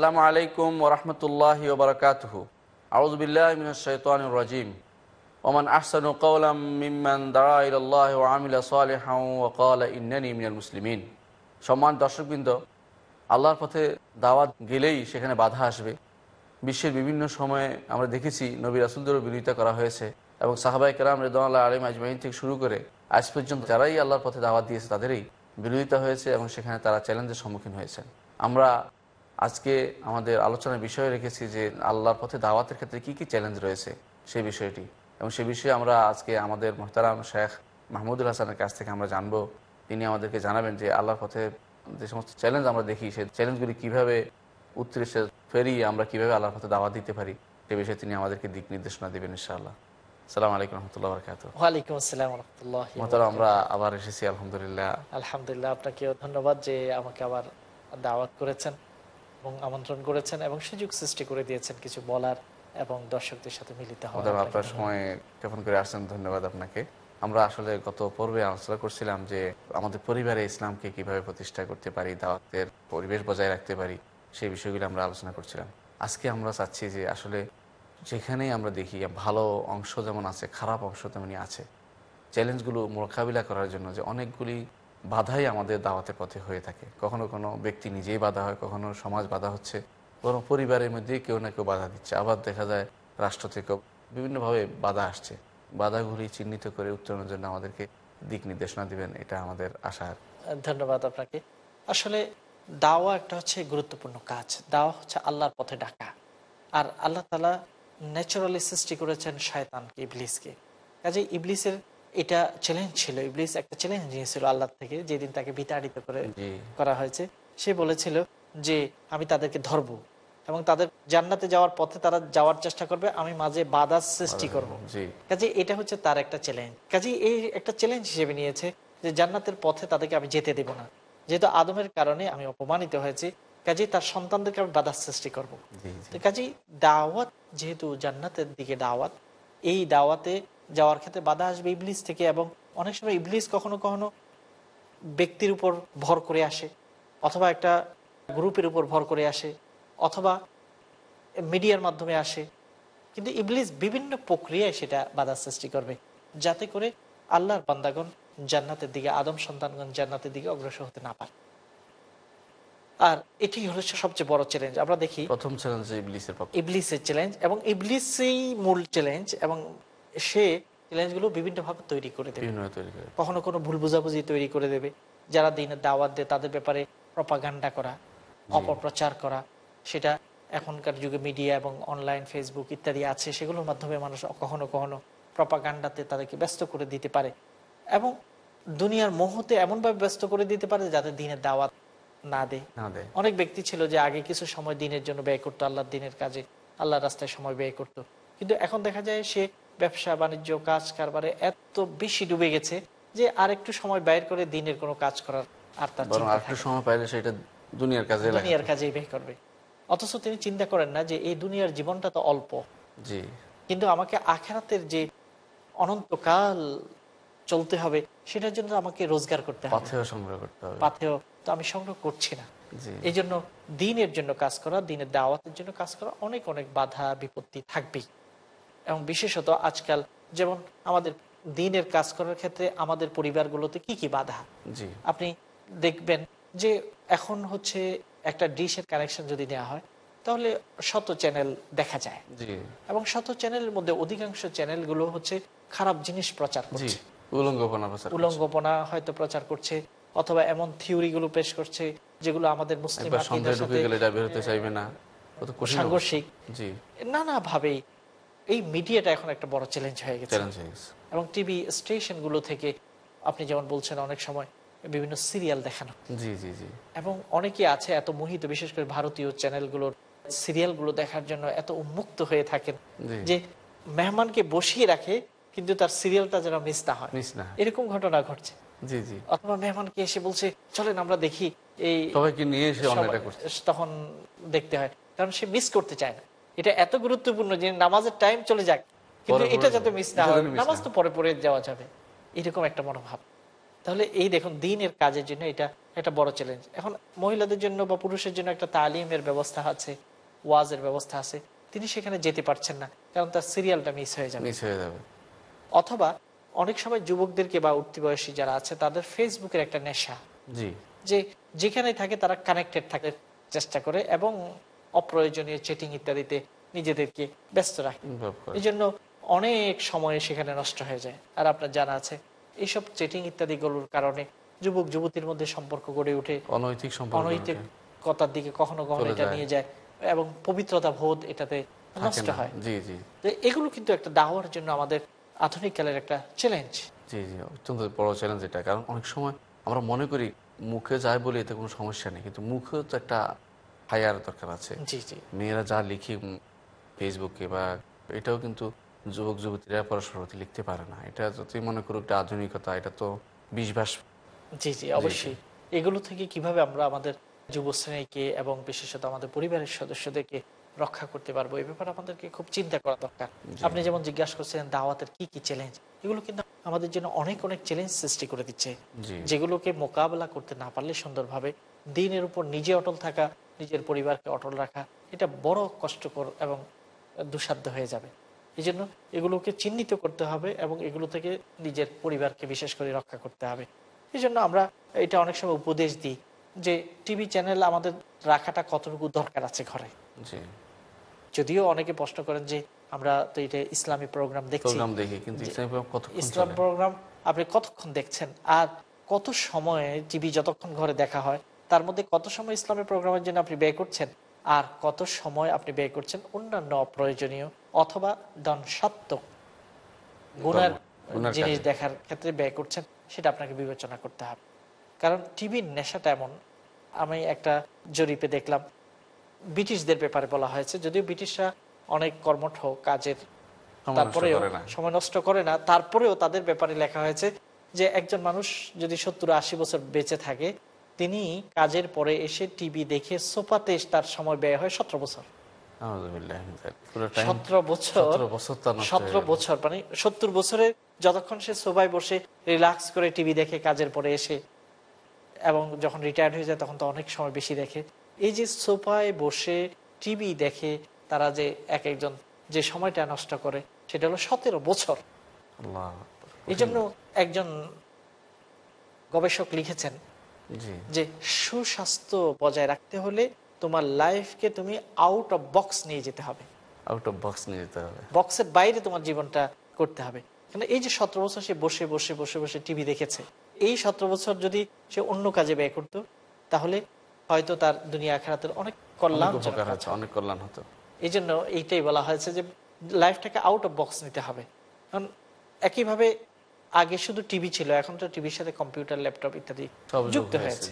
আসসালামু আলাইকুম ওরহমতুল্লাহ ওবরকাতহ আউজবিল্লাহ মিন শৈতান রাজিম। ওমান আহসানু কৌলাম মিম্মান দাঁড়া ইল্লাহ ও আমিলা সালেহাউ ওকাল ইন্নানি মিনাল মুসলিমিন। সম্মান দর্শকবৃন্দ, আল্লাহর পথে দাওয়াত গেলেই সেখানে বাধা আসবে। বিশ্বের বিভিন্ন সময়ে আমরা দেখেছি নবী রাসুলদেরও বিরোধিতা করা হয়েছে এবং সাহাবাই কেরাম রেদাল্লাহ আলিম আজমাইন থেকে শুরু করে আজ পর্যন্ত যারাই আল্লাহর পথে দাওয়াত দিয়েছে তাদেরই বিরোধিতা হয়েছে এবং সেখানে তারা চ্যালেঞ্জের সম্মুখীন হয়েছেন। আমরা আজকে আমাদের আলোচনার বিষয় রেখেছি যে আল্লাহর পথে দাওয়াতের ক্ষেত্রে কি কি চ্যালেঞ্জ রয়েছে সেই বিষয়টি। এবং সে বিষয়ে আমরা আজকে আমাদের মোহতারাম শেখ মাহমুদুল হাসানের কাছ থেকে আমরা জানব। তিনি আমাদেরকে জানাবেন যে আল্লাহর পথে যে সমস্ত চ্যালেঞ্জ আমরা দেখি সেই চ্যালেঞ্জগুলি কীভাবে উত্তরেশে ফেরিয়ে আমরা কীভাবে আল্লাহর পথে দাওয়াত দিতে পারি সে বিষয়ে তিনি আমাদেরকে দিক নির্দেশনা দেবেন ইনশাআল্লাহ। সালাম আলাইকুম রহমতুল্লাহ বরকাত ওয়ালাইকুম আসসালাম রহমতুল্লাহ মোহতারাম আমরা আবার এসেছি আলহামদুলিল্লাহ। আলহামদুলিল্লাহ আপনাকেও ধন্যবাদ যে আমাকে আবার দাওয়াত করেছেন। এবং আমন্ত্রণ করেছেন এবং সুযোগ সৃষ্টি করে দিয়েছেন কিছু বলার এবং দর্শকদের সাথে মিলিত হওয়ার আপনার সময় জ্ঞাপন করে আসছেন? ধন্যবাদ আপনাকে। আমরা আসলে গত পর্বে আলোচনা করছিলাম যে আমাদের পরিবারে ইসলামকে কীভাবে প্রতিষ্ঠা করতে পারি দাওয়াতের পরিবেশ বজায় রাখতে পারি সেই বিষয়গুলো আমরা আলোচনা করছিলাম। আজকে আমরা চাচ্ছি যে আসলে যেখানেই আমরা দেখি ভালো অংশ যেমন আছে খারাপ অংশ তেমনই আছে চ্যালেঞ্জগুলো মোকাবিলা করার জন্য যে অনেকগুলি বাধাই আমাদের দাওয়াতের পথে হয়ে থাকে। কখনো কোনো ব্যক্তি নিজেই বাধা হয়, কখনো সমাজ বাধা হচ্ছে। কোনো পরিবারের মধ্যে কেউ না কেউ বাধা দিচ্ছে। আবার দেখা যায় রাষ্ট্র থেকেও বিভিন্নভাবে বাধা আসছে। বাধাগুলি চিহ্নিত করে উত্তরণের জন্য আমাদেরকে দিক নির্দেশনা দিবেন, এটা আমাদের আশার ধন্যবাদ আপনাকে। আসলে দাওয়া একটা হচ্ছে গুরুত্বপূর্ণ কাজ। দাওয়া হচ্ছে আল্লাহর পথে ডাকা। আর আল্লাহ তালা ন্যাচারালি সৃষ্টি করেছেন শয়তানকে, ইবলিসকে। কাজে ইবলিসের এটা চ্যালেঞ্জ ছিল ইবলিস একটা চ্যালেঞ্জ নিয়েছিল আল্লাহ থেকে যেদিন তাকে বিতাড়িত করে করা হয়েছে। সে বলেছিল যে আমি তাদেরকে ধরবো এবং তাদের জান্নাতে যাওয়ার পথে তারা যাওয়ার চেষ্টা করবে আমি মাঝে বাধা সৃষ্টি করব। কাজে এটা হচ্ছে তার একটা চ্যালেঞ্জ কাজে এই একটা চ্যালেঞ্জ হিসেবে নিয়েছে যে জান্নাতের পথে তাদেরকে আমি যেতে দেব না। যেহেতু আদমের কারণে আমি অপমানিত হয়েছি কাজেই তার সন্তানদেরকে আমি বাধা সৃষ্টি করব। জি তো জি কাজেই দাওয়াত যেহেতু জান্নাতের দিকে দাওয়াত এই দাওয়াতে যাওয়ার ক্ষেত্রে বাধা আসবে ইবলিস থেকে এবং অনেক সময় ইবলিস কখনো কখনো ব্যক্তির উপর ভর করে আসে অথবা একটা গ্রুপের উপর ভর করে আসে অথবা মিডিয়ার মাধ্যমে আসে। কিন্তু ইবলিস বিভিন্ন প্রক্রিয়ায় সেটা বাধা সৃষ্টি করবে যাতে করে আল্লাহর বান্দাগণ জান্নাতের দিকে আদম সন্তানগণ জান্নাতের দিকে অগ্রসর হতে না পারে। আর এটি হচ্ছে সবচেয়ে বড় চ্যালেঞ্জ আমরা দেখি প্রথম চ্যালেঞ্জ ইবলিসের ইবলিসের চ্যালেঞ্জ এবং ইবলিসই মূল চ্যালেঞ্জ এবং সে চ্যালেঞ্জগুলো বিভিন্নভাবে তৈরি করে দেবে। কখনো কোনো ভুল বুঝাবুঝি তৈরি করে দেবে। যারা দিনের দাওয়াত দেয় তাদের ব্যাপারে প্রপাগান্ডা করা অপপ্রচার করা সেটা এখনকার যুগে মিডিয়া এবং অনলাইন ফেসবুক ইত্যাদি আছে সেগুলোর মাধ্যমে মানুষ কখনো কখনো প্রপাগান্ডাতে তাদেরকে ব্যস্ত করে দিতে পারে। এবং দুনিয়ার মোহতে এমনভাবে ব্যস্ত করে দিতে পারে যাতে দিনের দাওয়াত না দেয়। না দেয়। অনেক ব্যক্তি ছিল যে আগে কিছু সময় দিনের জন্য ব্যয় করতো আল্লাহর দিনের কাজে আল্লাহর রাস্তায় সময় ব্যয় করত। কিন্তু এখন দেখা যায় সে ব্যবসা বাণিজ্য কাজ কারবারে এত বেশি ডুবে গেছে যে আর একটু সময় ব্যয় করে দিনের কোনো কাজ করার আর তার। সময় পাইলে সেটা দুনিয়ার কাজে দুনিয়ার কাজেই ব্যয় করবে। অথচ তিনি চিন্তা করেন না যে এই দুনিয়ার জীবনটা তো অল্প। জি। কিন্তু আমাকে আখেরাতের যে অনন্তকাল চলতে হবে সেটার জন্য আমাকে রোজগার করতে হবে। পাথেও সংগ্রহ করতে হবে। পাথেও তো আমি সংগ্রহ করছি না। এই জন্য দিনের জন্য কাজ করা দিনের দাওয়াতের জন্য কাজ করা অনেক অনেক বাধা বিপত্তি থাকবেই। এবং বিশেষত আজকাল যেমন আমাদের দিনের কাজ করার ক্ষেত্রে আমাদের পরিবারগুলোতে কি কি বাধা? আপনি দেখবেন যে এখন হচ্ছে একটা ডিশের কানেকশন যদি নেওয়া হয় তাহলে শত চ্যানেল দেখা যায়। এবং শত চ্যানেলের মধ্যে অধিকাংশ চ্যানেলগুলো হচ্ছে খারাপ জিনিস প্রচার করছে। উলঙ্গপনা হয়তো প্রচার করছে অথবা এমন থিওরিগুলো পেশ করছে যেগুলো আমাদের মুসলিম কঠিন সাংঘর্ষিক। অবস্থা। জি। নানাভাবেই এই মিডিয়াটা এখন একটা বড় চ্যালেঞ্জ হয়ে গেছে। এবং টিভি স্টেশনগুলো থেকে আপনি যেমন বলছেন অনেক সময় বিভিন্ন সিরিয়াল দেখানো। জি জি জি। এবং অনেকে আছে এত মোহিত বিশেষ করে ভারতীয় চ্যানেলগুলোর সিরিয়ালগুলো দেখার জন্য এত উন্মুক্ত হয়ে থাকেন যে মেহমানকে বসিয়ে রাখে কিন্তু তার সিরিয়ালটা যেন মিস না হয়। এরকম ঘটনা ঘটছে। জি জি। অথবা মেহমানকে এসে বলছে চলেন আমরা দেখি এই সবাইকে নিয়ে এসে তখন দেখতে হয় কারণ সে মিস করতে চায় না। এটা এত গুরুত্বপূর্ণ যে নামাজের টাইম চলে যাক। কিন্তু এটা যাতে মিস না হয় নামাজ তো পরে পরে যাওয়া যাবে। এরকম একটা মনোভাব। তাহলে এই দেখুন দিনের কাজের জন্য এটা একটা বড় চ্যালেঞ্জ এখন মহিলাদের জন্য বা পুরুষের জন্য একটা তালিমের ব্যবস্থা আছে ওয়াজের ব্যবস্থা আছে। তিনি সেখানে যেতে পারছেন না কারণ তার সিরিয়ালটা মিস হয়ে যাবে। মিস হয়ে যাবে। অথবা অনেক সময় যুবকদেরকে বা উঠতি বয়সী যারা আছে তাদের ফেসবুকের একটা নেশা। যে যেখানে থাকে তারা কানেক্টেড থাকার চেষ্টা করে এবং অপ্রয়োজনীয় চেটিং ইত্যাদিতে নিজেদেরকে ব্যস্ত রাখে। এই জন্য অনেক সময় সেখানে নষ্ট হয়ে যায়। আর আপনার জানা আছে এইসব চেটিং ইত্যাদিগুলোর কারণে যুবক যুবতীর মধ্যে সম্পর্ক গড়ে ওঠে। অনৈতিক অনৈতিকতার দিকে কখনো কখনো এটা নিয়ে যায় এবং পবিত্রতা বোধ এটাতে নষ্ট হয়। জি জি। এগুলো কিন্তু একটা দাওয়ার জন্য আমাদের আধুনিক কালের একটা চ্যালেঞ্জ জি জি অত্যন্ত বড় চ্যালেঞ্জ এটা। কারণ অনেক সময় আমরা মনে করি মুখে যায় বলে এতে কোনো সমস্যা নেই। কিন্তু মুখে তো একটা হায়ার দরকার আছে। জি জি। মেয়েরা যা লিখে ফেসবুকে বা এটাও কিন্তু যুবক যুবতীরা পরস্পর প্রতি লিখতে পারে না। এটা যতই মনে করুক একটা আধুনিকতা এটা তো বিশ্বাস জি জি অবশ্যই। এগুলো থেকে কীভাবে আমরা আমাদের যুব শ্রেণীকে এবং বিশেষত আমাদের পরিবারের সদস্যদেরকে রক্ষা করতে পারব এই ব্যাপারে আমাদেরকে খুব চিন্তা করা দরকার। আপনি যেমন জিজ্ঞাসা করছেন দাওয়াতের কি কি চ্যালেঞ্জ এগুলো কিন্তু আমাদের জন্য অনেক অনেক চ্যালেঞ্জ সৃষ্টি করে দিচ্ছে। যেগুলোকে মোকাবেলা করতে না পারলে সুন্দরভাবে দিনের উপর নিজে অটল থাকা নিজের পরিবারকে অটল রাখা এটা বড় কষ্টকর এবং দুঃসাধ্য হয়ে যাবে। এই জন্য এগুলোকে চিহ্নিত করতে হবে এবং এগুলো থেকে নিজের পরিবারকে বিশেষ করে রক্ষা করতে হবে। এই জন্য আমরা এটা অনেক সময় উপদেশ দিই যে টিভি চ্যানেল আমাদের রাখাটা কতটুকু দরকার আছে ঘরে। যদিও অনেকে প্রশ্ন করেন যে আমরা তো এটা ইসলামী প্রোগ্রাম দেখছি। ইসলাম প্রোগ্রাম আপনি কতক্ষণ দেখছেন? আর কত সময় টিভি যতক্ষণ ঘরে দেখা হয় তার মধ্যে কত সময় ইসলামের প্রোগ্রামের জন্য আপনি ব্যয় করছেন? আর কত সময় আপনি ব্যয় করছেন অন্যান্য অপ্রয়োজনীয় অথবা দনসাত্মক গুনার জিনিস দেখার ক্ষেত্রে ব্যয় করছেন সেটা আপনাকে বিবেচনা করতে হবে। কারণ টিভির নেশাটা এমন আমি একটা জরিপে দেখলাম ব্রিটিশদের ব্যাপারে বলা হয়েছে যদিও ব্রিটিশরা অনেক কর্মঠ কাজের তারপরেও সময় নষ্ট করে না তারপরেও তাদের ব্যাপারে লেখা হয়েছে যে একজন মানুষ যদি সত্তর আশি বছর বেঁচে থাকে তিনি কাজের পরে এসে টিভি দেখে সোফাতে তার সময় ব্যয় হয় সতেরো বছর। সতেরো বছর সতেরো বছর মানে সত্তর বছরে যতক্ষণ সে সোফায় বসে রিল্যাক্স করে টিভি দেখে কাজের পরে এসে এবং যখন রিটায়ার্ড হয়ে যায় তখন তো অনেক সময় বেশি দেখে। এই যে সোফায় বসে টিভি দেখে তারা যে এক একজন যে সময়টা নষ্ট করে সেটা হলো সতেরো বছর। এই জন্য একজন গবেষক লিখেছেন যে সুস্বাস্থ্য বজায় রাখতে হলে তোমার লাইফকে তুমি আউট অফ বক্স নিয়ে যেতে হবে। আউট অফ বক্স নিয়ে যেতে হবে। বক্সের বাইরে তোমার জীবনটা করতে হবে। কেন এই যে সতেরো বছর সে বসে বসে বসে বসে টিভি দেখেছে এই সতেরো বছর যদি সে অন্য কাজে ব্যয় করতো তাহলে হয়তো তার দুনিয়া আখেরাতের অনেক কল্যাণ অনেক কল্যাণ হতো। এই জন্য এইটাই বলা হয়েছে যে লাইফটাকে আউট অফ বক্স নিতে হবে। কারণ একইভাবে আগে শুধু টিভি ছিল এখন তো টিভির সাথে কম্পিউটার ল্যাপটপ ইত্যাদি যুক্ত হয়েছে,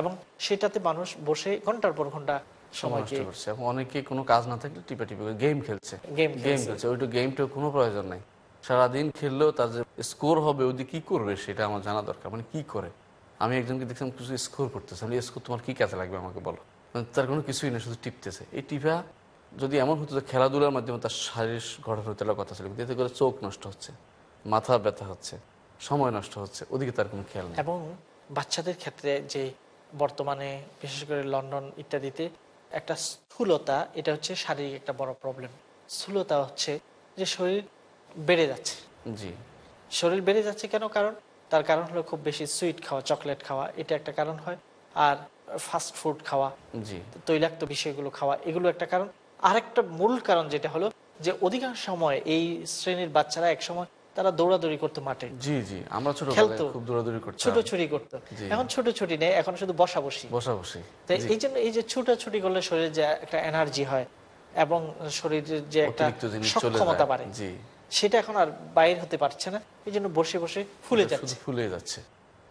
এবং সেটাতে মানুষ বসে ঘণ্টার পর ঘণ্টা সময় সময় নষ্ট করছে। এখন অনেকে কোনো কাজ না থাকলে টিপে টিপে গেম খেলছে। গেম গেম খেলছে। ওইটা গেমটা কোনো প্রয়োজন নাই। সারাদিন খেললেও তার যে স্কোর হবে ওই কি করবে সেটা আমার জানা দরকার। মানে কি করে? আমি একজনকে দেখলাম কিছু স্কোর করতেছে। আমি স্কোর তোমার কি কাজে লাগবে আমাকে বলো? মানে তার কোনো কিছুই না শুধু টিপতেছে। এই টিপা যদি এমন হতো যে খেলাধুলার মাধ্যমে তার শারীরিক গঠন হতে কথা ছিল। কিন্তু এতে করে চোখ নষ্ট হচ্ছে। মাথা ব্যথা হচ্ছে সময় নষ্ট হচ্ছে ওদিকে তার কোনো খেয়াল নেই। এবং বাচ্চাদের ক্ষেত্রে যে বর্তমানে বিশেষ করে লন্ডন ইত্যাদিতে একটা স্থূলতা এটা হচ্ছে শারীরিক একটা বড় প্রবলেম স্থূলতা হচ্ছে যে শরীর বেড়ে যাচ্ছে। জি। শরীর বেড়ে যাচ্ছে কেন? কারণ তার কারণ হলো খুব বেশি সুইট খাওয়া চকলেট খাওয়া এটা একটা কারণ হয়। আর ফাস্ট ফুড খাওয়া জি। তৈলাক্ত বিষয়গুলো খাওয়া এগুলো একটা কারণ। আরেকটা মূল কারণ যেটা হলো যে অধিকাংশ সময় এই শ্রেণির বাচ্চারা এক সময় তার দৌড়াদৌড়ি করতো মাঠে। জি জি আমরা ছোটবেলায় খেলতো। খুব দৌড়াদৌড়ি করতাম। ছুটোছুটি করতো। জি। এখন ছুটোছুটি নেই এখন শুধু বসা বসি বসা বসি তো এই জন্য এই যে ছুটাছুটি করলে শরীরে যে একটা এনার্জি হয় এবং শরীরের যে একটা সক্ষমতা বাড়ে জি। সেটা এখন আর বাইর হতে পারছে না এই জন্য বসে বসে ফুলে যাচ্ছে। ফুলে যাচ্ছে।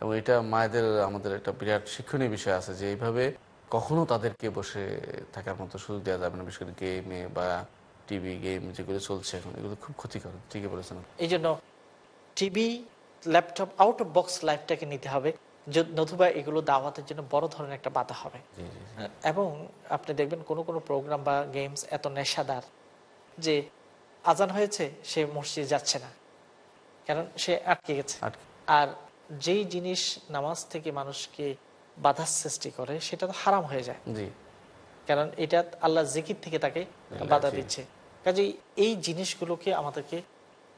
এবং এটা মায়েদের আমাদের একটা বিরাট শিক্ষণীয় বিষয় আছে যে এইভাবে কখনো তাদেরকে বসে থাকার মতো সুযোগ দেওয়া যাবে না বিশেষ করে গেমে বা টিভি গেম যেগুলো চলছে এখন এগুলো খুব ক্ষতিকর ঠিকই বলেছেন এই জন্য TV laptop out of box লাইফটাকে নিতে হবে। নতুবা এগুলো দাওয়াতের জন্য বড় ধরনের একটা বাধা হবে। জি এবং আপনি দেখবেন কোনো কোনো প্রোগ্রাম বা গেমস এত নেশাদার যে আজান হয়েছে সে মসজিদে যাচ্ছে না। কারণ সে আটকে গেছে। আর যেই জিনিস নামাজ থেকে মানুষকে বাধার সৃষ্টি করে সেটা তো হারাম হয়ে যায়। জি। কারণ এটা আল্লাহ জিকির থেকে তাকে বাধা দিচ্ছে। কাজেই এই জিনিসগুলোকে আমাদেরকে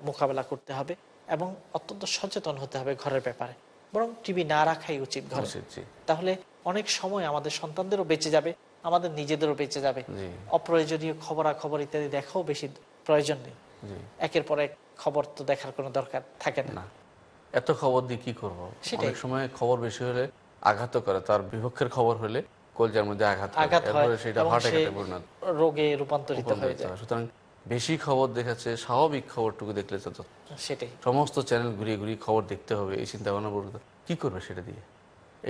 মোকাবেলা করতে হবে এবং অত্যন্ত সচেতন হতে হবে ঘরের ব্যাপারে। বরং টিভি না রাখাই উচিত ঘরে। তাহলে অনেক সময় আমাদের সন্তানদেরও বেঁচে যাবে আমাদের নিজেদেরও বেঁচে যাবে। অপ্রয়োজনীয় খবরাখবর ইত্যাদি দেখাও বেশি প্রয়োজন নেই। একের পর এক খবর তো দেখার কোনো দরকার থাকে না। এত খবর দিয়ে কি করব? সেটাই। অনেক সময় খবর বেশি হলে আঘাত করে তার বিপক্ষের খবর হলে কলজার মধ্যে আঘাত আঘাত হয় সেটা পরিণত রোগে রূপান্তরিত হয়ে যায়। সুতরাং বেশি খবর দেখাচ্ছে স্বাভাবিক খবরটুকু দেখলে তো সেটাই। সমস্ত চ্যানেল ঘুরিয়ে ঘুরিয়ে খবর দেখতে হবে এই চিন্তা ভাবনা করতে কি করবে সেটা দিয়ে?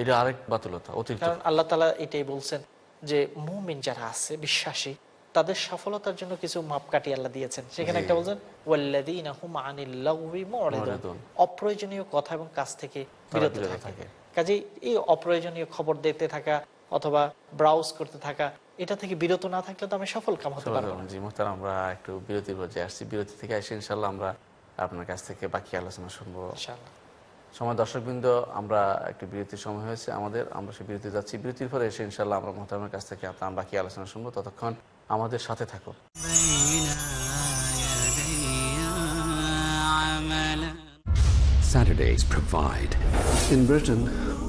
এটা আরেক বাতুলতা অতিরিক্ত। আল্লাহ তালা এটাই বলছেন যে মুমিন যারা আছে বিশ্বাসী তাদের সফলতার জন্য কিছু মাপকাঠি আল্লাহ দিয়েছেন। সেখানে একটা বলছেন। অপ্রয়োজনীয় কথা এবং কাজ থেকে বিরত থাকে। কাজেই এই অপ্রয়োজনীয় খবর দেখতে থাকা অথবা ব্রাউজ করতে থাকা এটা থেকে বিরত না থাকলে তো আমি সফল কাম হতে পারব আমরা একটু বিরতির পর্যায়ে আসছি। বিরতি থেকে আসি ইনশাল্লাহ আমরা আপনার কাছ থেকে বাকি আলোচনা শুনব। সময় দর্শকবৃন্দ আমরা একটি বিরতির সময় হয়েছে আমাদের আমরা সেই বিরতি যাচ্ছি। বিরতির পরে এসে ইনশাল্লাহ আমরা মোহতারমের কাছ থেকে আপনার বাকি আলোচনা শুনব। ততক্ষণ আমাদের সাথে থাকো Saturdays provide. In Britain,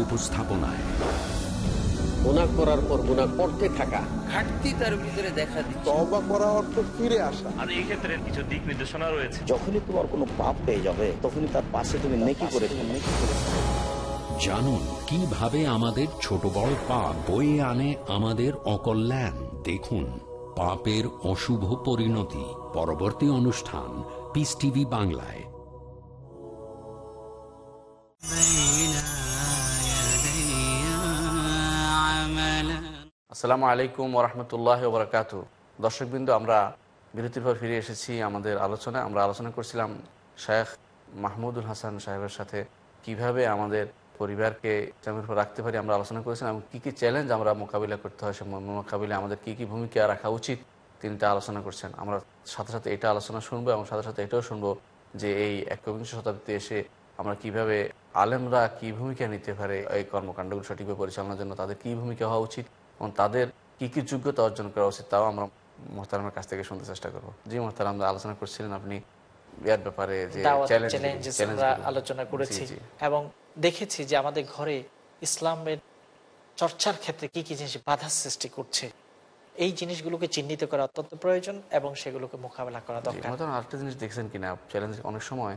উপস্থাপনায়। গুণা করার পর গুণা করতে থাকা। তবা করা অর্থ ফিরে আসা। আর এই ক্ষেত্রে কিছু দিক নির্দেশনা রয়েছে। যখনই তোমার কোনো পাপ পেয়ে যাবে তখনই তার পাশে তুমি নেকি করে নেকি করে জানুন কীভাবে আমাদের ছোট বড় পাপ বয়ে আনে আমাদের অকল্যাণ? দেখুন পাপের অশুভ পরিণতি। পরবর্তী অনুষ্ঠান পিস টিভি বাংলায়। আসসালামু আলাইকুম ওরহমতুল্লাহ বরকাত দর্শকবৃন্দ, আমরা বিরতির পর ফিরে এসেছি আমাদের আলোচনায়। আমরা আলোচনা করছিলাম শেখ মাহমুদুল হাসান সাহেবের সাথে কীভাবে আমাদের পরিবারকে ইসলামের রাখতে পারি আমরা আলোচনা করেছিলাম এবং কী কী চ্যালেঞ্জ আমরা মোকাবিলা করতে হয় সে মোকাবিলায় আমাদের কী কী ভূমিকা রাখা উচিত, তিনি তা আলোচনা করছেন। আমরা সাথে সাথে এটা আলোচনা শুনব এবং সাথে সাথে এটাও শুনব যে এই একবিংশ শতাব্দীতে এসে আমরা কীভাবে আলেমরা কি ভূমিকা নিতে পারে, এই কর্মকাণ্ডগুলো সঠিকভাবে পরিচালনার জন্য তাদের কি ভূমিকা হওয়া উচিত এবং তাদের কি কি যোগ্যতা অর্জন করা উচিত তাও আমরা মোহতারামের কাছ থেকে শুনতে চেষ্টা করব। জি মোহতারাম আলোচনা করছিলেন আপনি ইয়ার ব্যাপারে যে। আলোচনা করেছি। এবং দেখেছি যে আমাদের ঘরে ইসলামের চর্চার ক্ষেত্রে কি কি জিনিস বাধা সৃষ্টি করছে। এই জিনিসগুলোকে চিহ্নিত করা অত্যন্ত প্রয়োজন এবং সেগুলোকে মোকাবেলা করা দরকার। আরেকটা জিনিস দেখছেন কিনা? চ্যালেঞ্জ অনেক সময়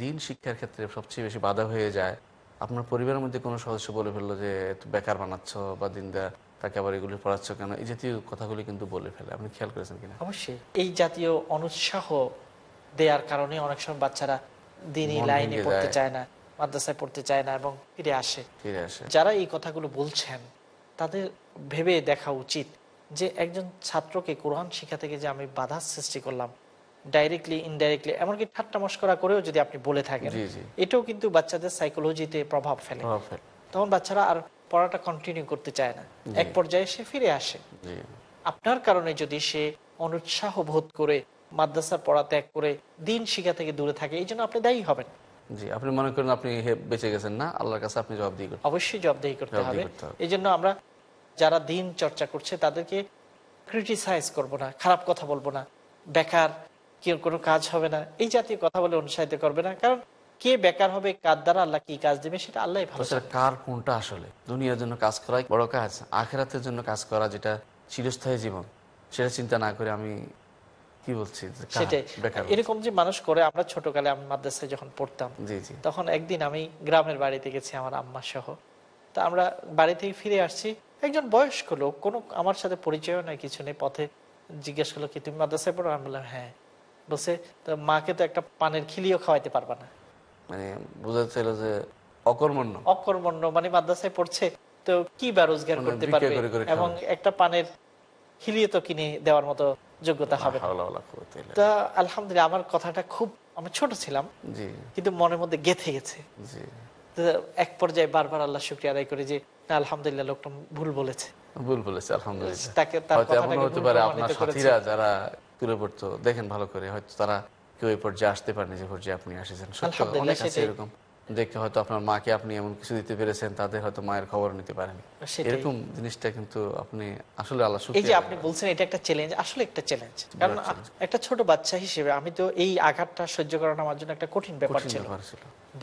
দিন শিক্ষার ক্ষেত্রে সবচেয়ে বেশি বাধা হয়ে যায়। আপনার পরিবারের মধ্যে কোনো সদস্য বলে ফেলল যে বেকার বানাচ্ছ বা দিনদা তাকে আবার এগুলি পড়াচ্ছ কেন? এই জাতীয় কথাগুলি কিন্তু বলে ফেলে। আপনি খেয়াল করেছেন কিনা? অবশ্যই। এই জাতীয় অনুৎসাহ দেওয়ার কারণে অনেক সময় বাচ্চারা দিনই লাইনে পড়তে চায় না মাদ্রাসায় পড়তে চায় না এবং ফিরে আসে। ফিরে আসে। যারা এই কথাগুলো বলছেন তাদের ভেবে দেখা উচিত যে একজন ছাত্রকে কোরআন শিক্ষা থেকে যে আমি বাধা সৃষ্টি করলাম ডাইরেক্টলি ইনডাইরেক্টলি এমনকি ঠাট্টা মস্করা করেও যদি আপনি বলে থাকেন। এটাও কিন্তু বাচ্চাদের সাইকোলজিতে প্রভাব প্রভাব ফেলে। তখন বাচ্চারা আর পড়াটা কন্টিনিউ করতে চায় না। এক পর্যায়ে সে ফিরে আসে। আপনার কারণে যদি সে অনুৎসাহ বোধ করে মাদ্রাসার পড়া ত্যাগ করে দিন শিক্ষা থেকে দূরে থাকে এই জন্য আপনি দায়ী হবেন। জি আপনি মনে করেন আপনি বেঁচে গেছেন না? আল্লাহর কাছে আপনি করতে অবশ্যই করতে জবাবদিহি করতে হবে। এই জন্য আমরা যারা দিন চর্চা করছে তাদেরকে ক্রিটিসাইজ করব না খারাপ কথা বলব না। বেকার কেউ কোনো কাজ হবে না। এই জাতীয় কথা বলে অনুৎসাহিত করবে না। কারণ কে বেকার হবে কার দ্বারা আল্লাহ কি কাজ দেবে সেটা আল্লাহ ভালো কার কোনটা আসলে? দুনিয়ার জন্য কাজ করাই বড় কাজ আখেরাতের জন্য কাজ করা যেটা চিরস্থায়ী জীবন সেটা চিন্তা না করে আমি কি বলছি সেটাই। এরকম যে মানুষ করে আমরা ছোটকালে আমি মাদ্রাসায় যখন পড়তাম তখন একদিন আমি গ্রামের বাড়িতে গেছি আমার আম্মা সহ তা আমরা বাড়ি থেকে ফিরে আসছি একজন বয়স্ক লোক কোনো আমার সাথে পরিচয় নয় কিছু নেই পথে জিজ্ঞেস করল কি তুমি মাদ্রাসায় পড়ো? আমি বললাম হ্যাঁ। বলছে তো মাকে তো একটা পানের খিলিও খাওয়াইতে পারবা না। মানে বোঝাতে চাইলো যে অকর্মণ্য। অকর্মণ্য মানে মাদ্রাসায় পড়ছে তো কি বা রোজগার মানে করতে পারবে। এবং একটা পানের খিলিয়ে তো কিনে দেওয়ার মতো যোগ্যতা হবে। তা আলহামদুলিল্লাহ আমার কথাটা খুব আমি ছোট ছিলাম কিন্তু মনের মধ্যে গেথে গেছে। এক পর্যায়ে বারবার আল্লাহ শুক্রিয়া আদায় করে যে না আলহামদুলিল্লাহ লোকটা ভুল বলেছে। ভুল বলেছে আলহামদুলিল্লাহ। তাকে তার কথাটাকে আপনার সাথীরা যারা তুলে পড়তো দেখেন ভালো করে হয়তো তারা কেউ এই পর্যায়ে আসতে পারেনি যে পর্যায়ে আপনি আসেছেন। সত্য অনেক আছে এরকম। দেখতে হয়তো আপনার মাকে আপনি এমন কিছু দিতে পেরেছেন তাদের হয়তো মায়ের খবর নিতে পারেনি এরকম জিনিসটা কিন্তু আপনি আসলে আল্লাহ এই যে আপনি বলছেন এটা একটা চ্যালেঞ্জ আসলে একটা চ্যালেঞ্জ কারণ একটা ছোট বাচ্চা হিসেবে আমি তো এই আঘাতটা সহ্য করানো আমার জন্য একটা কঠিন ব্যাপার ছিল।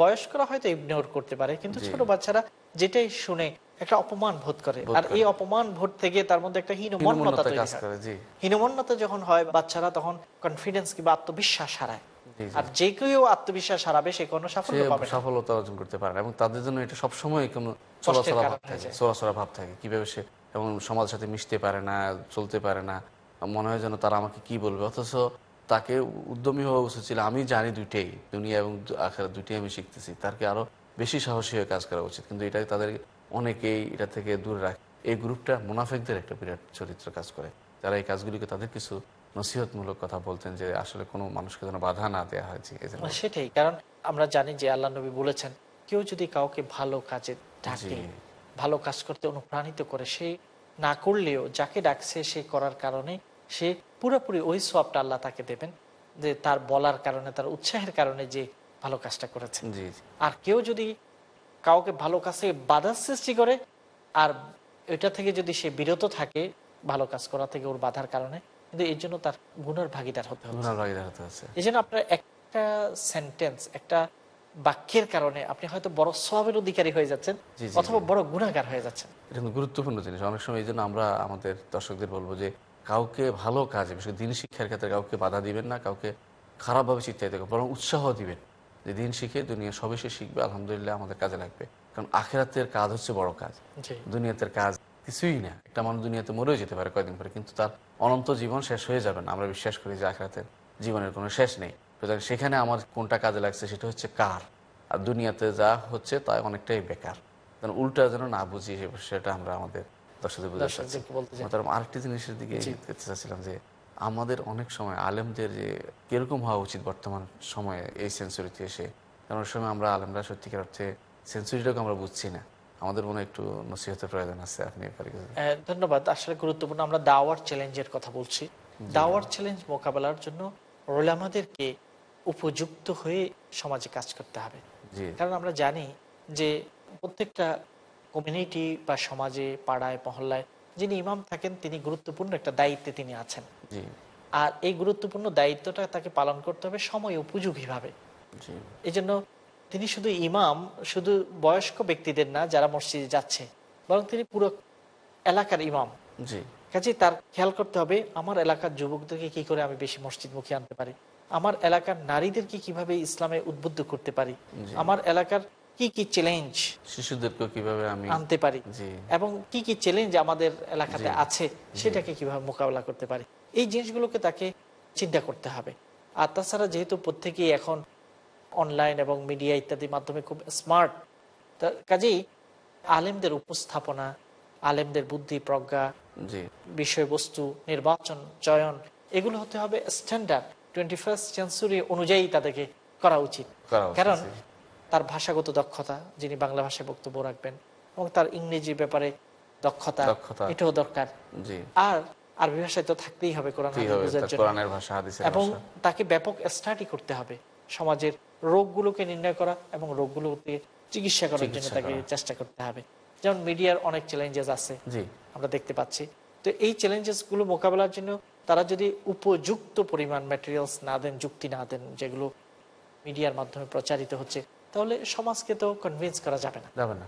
বয়স্করা হয়তো ইগনোর করতে পারে কিন্তু ছোট বাচ্চারা যেটাই শুনে একটা অপমান বোধ করে। আর এই অপমান বোধ থেকে তার মধ্যে একটা হীনমন্যতা হীনমন্যতা তৈরি হয়। হীনমন্যতা যখন হয় বাচ্চারা তখন কনফিডেন্স কিংবা আত্মবিশ্বাস হারায়। আর যে কেউ আত্মবিশ্বাস হারাবে সে কোনো সাফল্য পাবে সফলতা অর্জন করতে পারে এবং তাদের জন্য এটা সবসময় কোনো চলাচলা ভাব থাকে। চলাচলা ভাব থাকে। কীভাবে সে এবং সমাজের সাথে মিশতে পারে না চলতে পারে না মনে হয় যেন তারা আমাকে কি বলবে? অথচ তাকে উদ্যমী হওয়া উচিত ছিল আমি জানি দুইটাই দুনিয়া এবং আখেরা দুইটাই আমি শিখতেছি। তারকে আরও বেশি সাহসী হয়ে কাজ করা উচিত। কিন্তু এটা তাদের অনেকেই এটা থেকে দূরে রাখে। এই গ্রুপটা মুনাফেকদের একটা বিরাট চরিত্র কাজ করে। যারা এই কাজগুলিকে তাদের কিছু নসিহতমূলক কথা বলতেন যে আসলে কোনো মানুষকে যেন বাধা না দেওয়া হয় সেটাই। কারণ আমরা জানি যে আল্লাহ নবী বলেছেন কেউ যদি কাউকে ভালো কাজে ডাকে ভালো কাজ করতে অনুপ্রাণিত করে সে না করলেও যাকে ডাকছে সে করার কারণে সে পুরোপুরি ওই সবটা আল্লাহ তাকে দেবেন যে তার বলার কারণে তার উৎসাহের কারণে যে ভালো কাজটা করেছে জি জি। আর কেউ যদি কাউকে ভালো কাজে বাধা সৃষ্টি করে আর এটা থেকে যদি সে বিরত থাকে ভালো কাজ করা থেকে ওর বাধার কারণে কিন্তু এর জন্য তার গুণের ভাগিদার হতে হবে ভাগিদার হতে হচ্ছে। এই জন্য আপনার একটা সেন্টেন্স একটা বাক্যের কারণে আপনি হয়তো বড় সবের অধিকারী হয়ে যাচ্ছেন অথবা বড় গুণাগার হয়ে যাচ্ছেন। এটা কিন্তু গুরুত্বপূর্ণ জিনিস। অনেক সময় এই জন্য আমরা আমাদের দর্শকদের বলব যে কাউকে ভালো কাজে বিশেষ করে দিন শিক্ষার ক্ষেত্রে কাউকে বাধা দিবেন না কাউকে খারাপভাবে চিন্তায় দেখবেন বরং উৎসাহ দিবেন যে দিন শিখে দুনিয়া সবে শিখবে আলহামদুলিল্লাহ আমাদের কাজে লাগবে। কারণ আখেরাতের কাজ হচ্ছে বড় কাজ। দুনিয়াতের কাজ কিছুই না। একটা মানুষ দুনিয়াতে মরেও যেতে পারে কয়েকদিন পরে কিন্তু তার অনন্ত জীবন শেষ হয়ে যাবে না। আমরা বিশ্বাস করি যে আখেরাতের জীবনের কোনো শেষ নেই। সুতরাং সেখানে আমার কোনটা কাজে লাগছে সেটা হচ্ছে কার? আর দুনিয়াতে যা হচ্ছে তা অনেকটাই বেকার। যেন উল্টা যেন না বুঝি সেটা আমরা আমাদের দর্শকদের বুঝতে চাচ্ছি। আরেকটি জিনিসের দিকে করতে চাচ্ছিলাম যে আমাদের অনেক সময় আলেমদের যে কীরকম হওয়া উচিত বর্তমান সময়ে এই সেঞ্চুরিতে এসে কারণ সময় আমরা আলেমরা সত্যিকার অর্থে সেঞ্চুরিটাকে আমরা বুঝছি না। আমাদের মনে একটু নসিহতের প্রয়োজন আছে আপনি ধন্যবাদ। আসলে গুরুত্বপূর্ণ আমরা দাওয়ার চ্যালেঞ্জের কথা বলছি। দাওয়ার চ্যালেঞ্জ মোকাবেলার জন্য রোলামাদেরকে উপযুক্ত হয়ে সমাজে কাজ করতে হবে। কারণ আমরা জানি যে প্রত্যেকটা কমিউনিটি বা সমাজে পাড়ায় মহল্লায় যিনি ইমাম থাকেন তিনি গুরুত্বপূর্ণ একটা দায়িত্বে তিনি আছেন। আর এই গুরুত্বপূর্ণ দায়িত্বটা তাকে পালন করতে হবে সময় উপযোগীভাবে। এই জন্য তিনি শুধু ইমাম শুধু বয়স্ক ব্যক্তিদের না যারা মসজিদে যাচ্ছে বরং তিনি পুরো এলাকার ইমাম। জি। কাজে তার খেয়াল করতে হবে আমার এলাকার যুবকদেরকে কি করে আমি বেশি মসজিদমুখী আনতে পারি? আমার এলাকার নারীদেরকে কীভাবে ইসলামে উদ্বুদ্ধ করতে পারি? আমার এলাকার কি কি চ্যালেঞ্জ শিশুদেরকেও কীভাবে আমি আনতে পারি? এবং কি কি চ্যালেঞ্জ আমাদের এলাকাতে আছে সেটাকে কীভাবে মোকাবেলা করতে পারি? এই জিনিসগুলোকে তাকে চিন্তা করতে হবে। আর তাছাড়া যেহেতু প্রত্যেকেই এখন অনলাইন এবং মিডিয়া ইত্যাদির মাধ্যমে খুব স্মার্ট কাজেই আলেমদের উপস্থাপনা আলেমদের বুদ্ধি প্রজ্ঞা বিষয়বস্তু নির্বাচন চয়ন এগুলো হতে হবে স্ট্যান্ডার্ড টোয়েন্টি ফার্স্ট সেঞ্চুরি অনুযায়ী তাদেরকে করা উচিত। কারণ তার ভাষাগত দক্ষতা যিনি বাংলা ভাষায় বক্তব্য রাখবেন এবং তার ইংরেজি ব্যাপারে দক্ষতা। এটাও দরকার। আর আরবি ভাষায় তো থাকতেই হবে কোরআন এবং তাকে ব্যাপক স্টাডি করতে হবে। সমাজের রোগগুলোকে নির্ণয় করা এবং রোগগুলোকে চিকিৎসা করার জন্য তাকে চেষ্টা করতে হবে। যেমন মিডিয়ার অনেক চ্যালেঞ্জেস আছে আমরা দেখতে পাচ্ছি। তো এই চ্যালেঞ্জেসগুলো মোকাবেলার জন্য তারা যদি উপযুক্ত পরিমাণ ম্যাটেরিয়ালস না দেন যুক্তি না দেন যেগুলো মিডিয়ার মাধ্যমে প্রচারিত হচ্ছে তাহলে সমাজকে তো কনভিন্স করা যাবে না। যাবে না।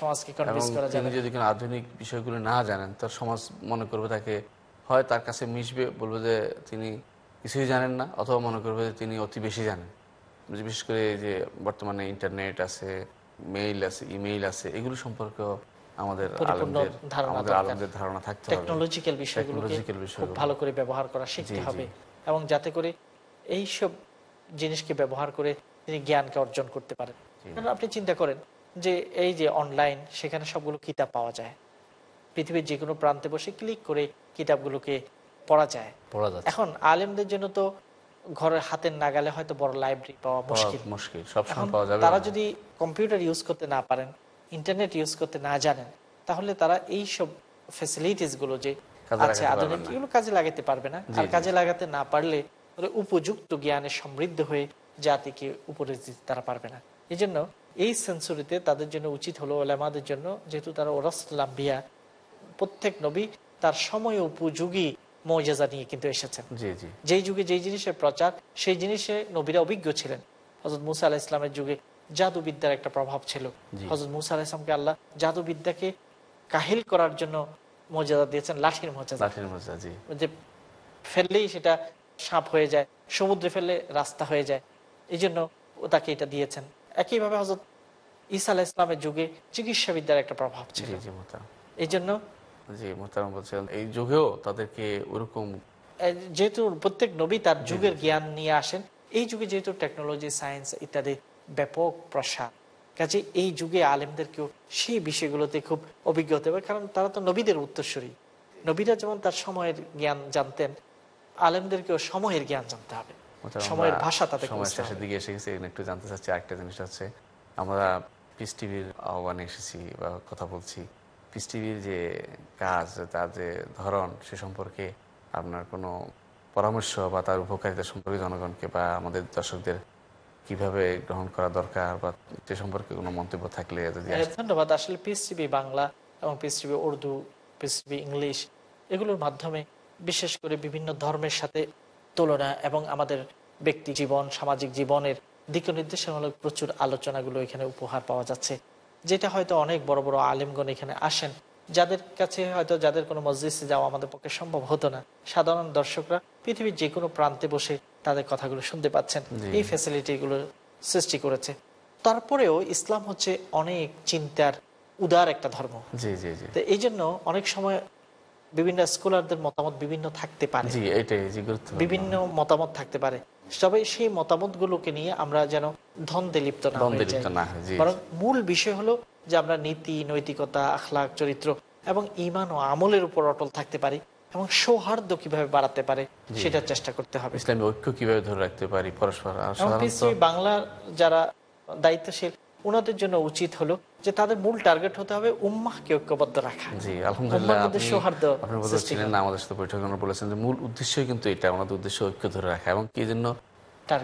সমাজকে কনভিন্স করা যাবে যদি কোনো আধুনিক বিষয়গুলো না জানেন তার সমাজ মনে করবে তাকে হয় তার কাছে মিশবে বলবে যে তিনি কিছুই জানেন না অথবা মনে করবে যে তিনি অতি বেশি জানেন। বিশেষ করে এই যে বর্তমানে ইন্টারনেট আছে মেইল আছে ইমেইল আছে এগুলো সম্পর্কেও আমাদের পরিপূর্ণ আমাদের দরকার। ধারণা থাকতে হবে। টেকনোলজিক্যাল বিষয়গুলোকে খুব ভালো করে ব্যবহার করা শিখতে জি, জি। হবে এবং যাতে করে এই সব জিনিসকে ব্যবহার করে তিনি জ্ঞানকে অর্জন করতে পারেন। কারণ আপনি চিন্তা করেন যে এই যে অনলাইন সেখানে সবগুলো কিতাব পাওয়া যায়। পৃথিবীর যে কোনো প্রান্তে বসে ক্লিক করে কিতাবগুলোকে পড়া যায়। এখন আলেমদের জন্য তো ঘরের হাতের নাগালে হয়তো বড় লাইব্রেরি পাওয়া মুশকিল। মুশকিল সবসময় পাওয়া যাবে। তারা যদি কম্পিউটার ইউজ করতে না পারেন ইন্টারনেট ইউজ করতে না জানেন তাহলে তারা এই সব ফেসিলিটিসগুলো যে আছে আধুনিক এগুলো কাজে লাগাতে পারবে না। আর কাজে লাগাতে না পারলে উপযুক্ত জ্ঞানে সমৃদ্ধ হয়ে জাতিকে উপরে দিতে তারা পারবে না। এই জন্য এই সেঞ্চুরিতে তাদের জন্য উচিত হলো ওলামাদের জন্য যেহেতু তারা ওরাসলাম্বিয়া প্রত্যেক নবী তার সময় উপযোগী মর্যাদা নিয়ে কিন্তু এসেছেন। যেই যুগে যেই জিনিসের প্রচার সেই জিনিসে নবীরা অভিজ্ঞ ছিলেন। হজরত মুসা আলাহ ইসলামের যুগে জাদুবিদ্যার একটা প্রভাব ছিল। হজরত মুসা আলাহ ইসলামকে আল্লাহ জাদুবিদ্যাকে কাহিল করার জন্য মর্যাদা দিয়েছেন লাঠির মর্যাদা যে ফেললেই সেটা সাপ হয়ে যায় সমুদ্রে ফেললে রাস্তা হয়ে যায় এই জন্য তাকে এটা দিয়েছেন। একইভাবে হজরত ইসা আলাহ ইসলামের যুগে চিকিৎসা বিদ্যার একটা প্রভাব ছিল। এই জন্য জি মোহতারাম বলছেন এই যুগেও তাদেরকে ওরকম যেহেতু প্রত্যেক নবী তার যুগের জ্ঞান নিয়ে আসেন এই যুগে যেহেতু টেকনোলজি সায়েন্স ইত্যাদি ব্যাপক প্রসার কাজে এই যুগে আলেমদেরকেও সেই বিষয়গুলোতে খুব অভিজ্ঞ হতে হবে কারণ তারা তো নবীদের উত্তরসূরি। নবীরা যেমন তার সময়ের জ্ঞান জানতেন আলেমদেরকেও সময়ের জ্ঞান জানতে হবে। সময়ের ভাষা তাদের শেষের দিকে এসে গেছি একটু জানতে চাচ্ছি আরেকটা জিনিস হচ্ছে আমরা পিস টিভির আহ্বানে এসেছি বা কথা বলছি। পিস টিভির যে কাজ তার যে ধরন সে সম্পর্কে আপনার কোনো পরামর্শ বা তার উপকারিতা সম্পর্কে জনগণকে বা আমাদের দর্শকদের কীভাবে গ্রহণ করা দরকার বা সে সম্পর্কে কোনো মন্তব্য থাকলে যদি ধন্যবাদ। আসলে পিস টিভি বাংলা এবং peace TV Urdu peace TV English এগুলোর মাধ্যমে বিশেষ করে বিভিন্ন ধর্মের সাথে তুলনা এবং আমাদের ব্যক্তি জীবন সামাজিক জীবনের দিক নির্দেশনামূলক প্রচুর আলোচনাগুলো এখানে উপহার পাওয়া যাচ্ছে। যেটা হয়তো অনেক বড় বড় আলেমগণ এখানে আসেন যাদের কাছে হয়তো যাদের কোনো মসজিদে যাওয়া আমাদের পক্ষে সম্ভব হতো না। সাধারণ দর্শকরা পৃথিবীর যে কোনো প্রান্তে বসে তাদের কথাগুলো শুনতে পাচ্ছেন এই ফ্যাসিলিটিগুলো সৃষ্টি করেছে। তারপরেও ইসলাম হচ্ছে অনেক চিন্তার উদার একটা ধর্ম। তো এই জন্য অনেক সময় বিভিন্ন স্কলারদের মতামত বিভিন্ন থাকতে পারে। বিভিন্ন মতামত থাকতে পারে। তবে সেই মতামতগুলোকে নিয়ে আমরা যেন ধন্দে লিপ্ত না বরং মূল বিষয় হলো যে আমরা নীতি নৈতিকতা আখলাক চরিত্র এবং ইমান ও আমলের উপর অটল থাকতে পারি এবং সৌহার্দ্য কীভাবে বাড়াতে পারে সেটা চেষ্টা করতে হবে। ইসলামী ঐক্য কীভাবে ধরে রাখতে পারি পরস্পর বাংলার যারা দায়িত্বশীল ওনাদের জন্য উচিত হলো যে তাদের মূল টার্গেট হতে হবে উম্মাহকে ঐক্যবদ্ধ রাখা। জি আলহামদুলিল্লাহ আমাদের সাথে বৈঠকে বলেছেন যে মূল উদ্দেশ্যই কিন্তু এটা আমাদের উদ্দেশ্য ঐক্য ধরে রাখা এবং কি জন্য?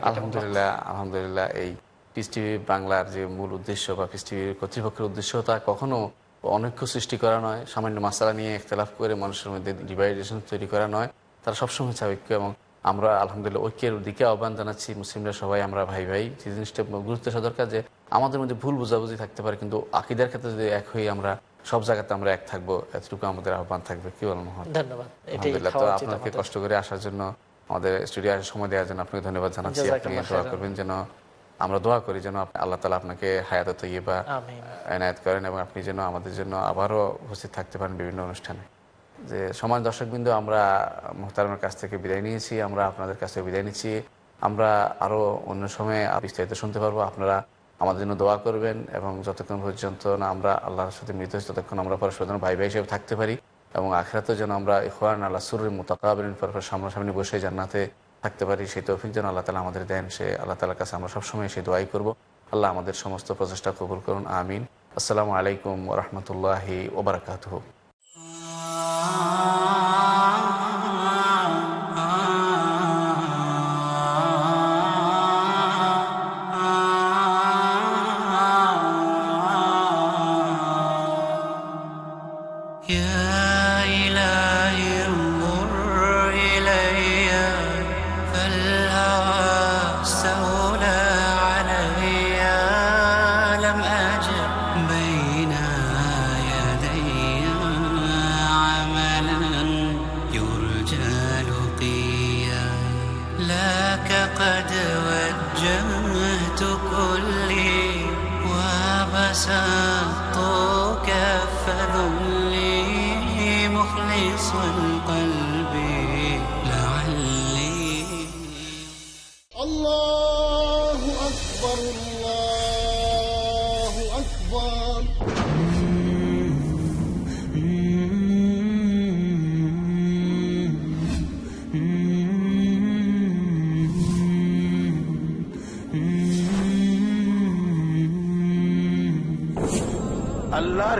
আলহামদুলিল্লাহ আলহামদুলিল্লাহ এই পিস টিভি বাংলার যে মূল উদ্দেশ্য বা পিস টিভির কর্তৃপক্ষের উদ্দেশ্য তা কখনো অনৈক্য সৃষ্টি করা নয়। সামান্য মাসালা নিয়ে ইখতলাফ করে মানুষের মধ্যে ডিভাইডেশন তৈরি করা নয়। তারা সবসময় ঐক্য এবং আমরা আলহামদুলিল্লাহ ঐক্যের দিকে আহ্বান জানাচ্ছি মুসলিমরা সবাই আমরা ভাই ভাই। যে জিনিসটা গুরুত্ব আসা দরকার যে আমাদের মধ্যে ভুল বোঝাবুঝি থাকতে পারে কিন্তু আকিদার ক্ষেত্রে যদি এক হয়ে আমরা সব জায়গাতে আমরা এক থাকব এতটুকু আমাদের আহ্বান থাকবে। কি বলেন ধন্যবাদ। আলহামদুলিল্লাহ তো আপনাকে কষ্ট করে আসার জন্য আমাদের স্টুডিও আসার সময় দেওয়ার জন্য আপনাকে ধন্যবাদ জানাচ্ছি। আপনি দোয়া করবেন যেন আমরা দোয়া করি যেন আল্লাহ তালা আপনাকে হায়াত তৈবা। এনায়ত করেন এবং আপনি যেন আমাদের জন্য আবারও উপস্থিত থাকতে পারেন বিভিন্ন অনুষ্ঠানে। যে সমাজ দর্শকবৃন্দ, আমরা মোহতারমের কাছ থেকে বিদায় নিয়েছি, আমরা আপনাদের কাছ থেকে বিদায় নিচ্ছি। আমরা আরও অন্য সময়ে বিস্তারিত শুনতে পারব। আপনারা আমাদের জন্য দোয়া করবেন এবং যতক্ষণ পর্যন্ত না আমরা আল্লাহর সাথে মৃত হচ্ছি ততক্ষণ আমরা পরস্পর যেন ভাই ভাই হিসেবে থাকতে পারি এবং আখেরাতেও যেন আমরা ইখওয়ান আল্লাহ সুরের মোতাকাবিন পরপর সামনাসামনি বসে জান্নাতে থাকতে পারি। সেই তৌফিক যেন আল্লাহ তালা আমাদের দেন। সে আল্লাহ তালার কাছে আমরা সবসময় সেই দোয়াই করব। আল্লাহ আমাদের সমস্ত প্রচেষ্টা কবুল করুন। আমিন। আসসালামু আলাইকুম রহমতুল্লাহি ওবরাকাতহ قد وجهت كلي وبسطت كف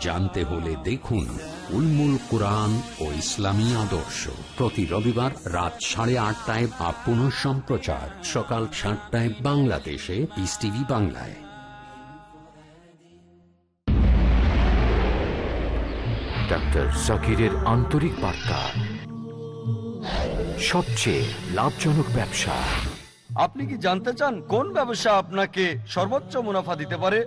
জানতে হলে দেখুন উলমুল কোরআন ও ইসলামী আদর্শ। প্রতি রবিবার রাত সাড়ে আটটায় বা পুনঃ সম্প্রচার। সকাল সাতটায় বাংলাদেশে পিস টিভি বাংলায়। ডাক্তার জাকিরের আন্তরিক বার্তা। সবচেয়ে লাভজনক ব্যবসা। আপনি কি জানতে চান কোন ব্যবসা আপনাকে সর্বোচ্চ মুনাফা দিতে পারে?